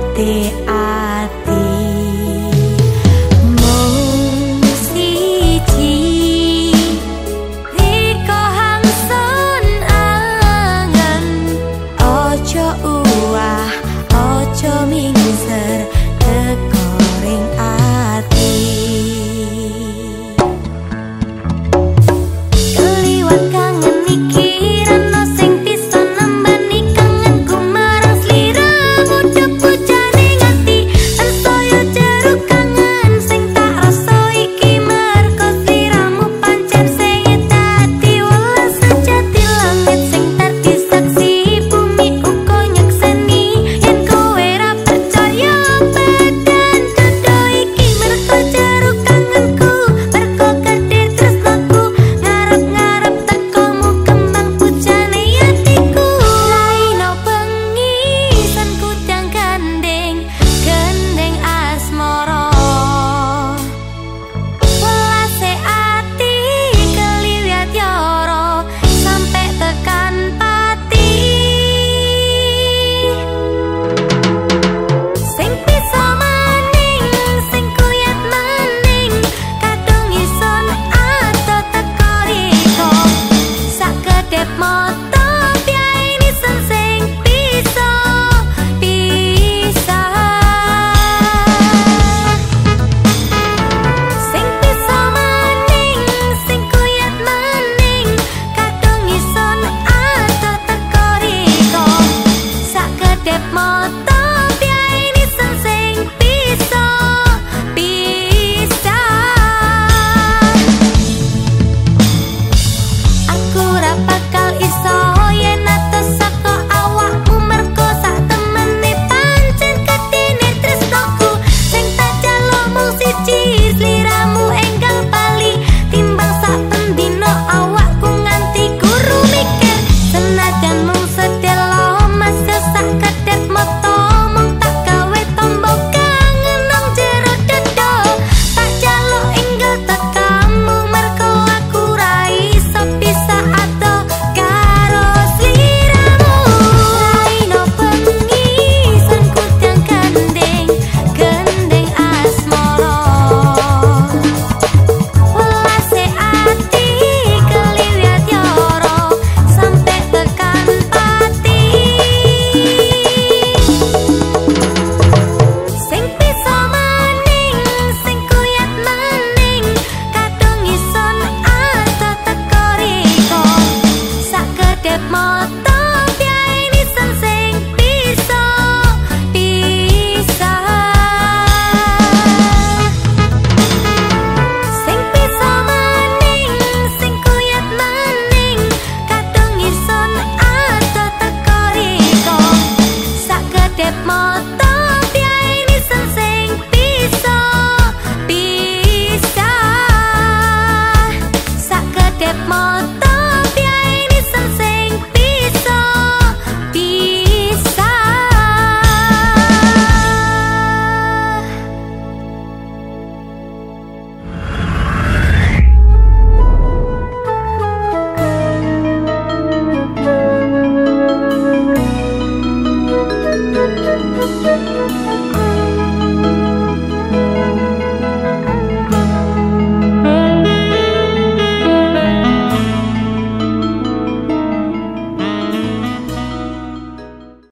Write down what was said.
langit ati 것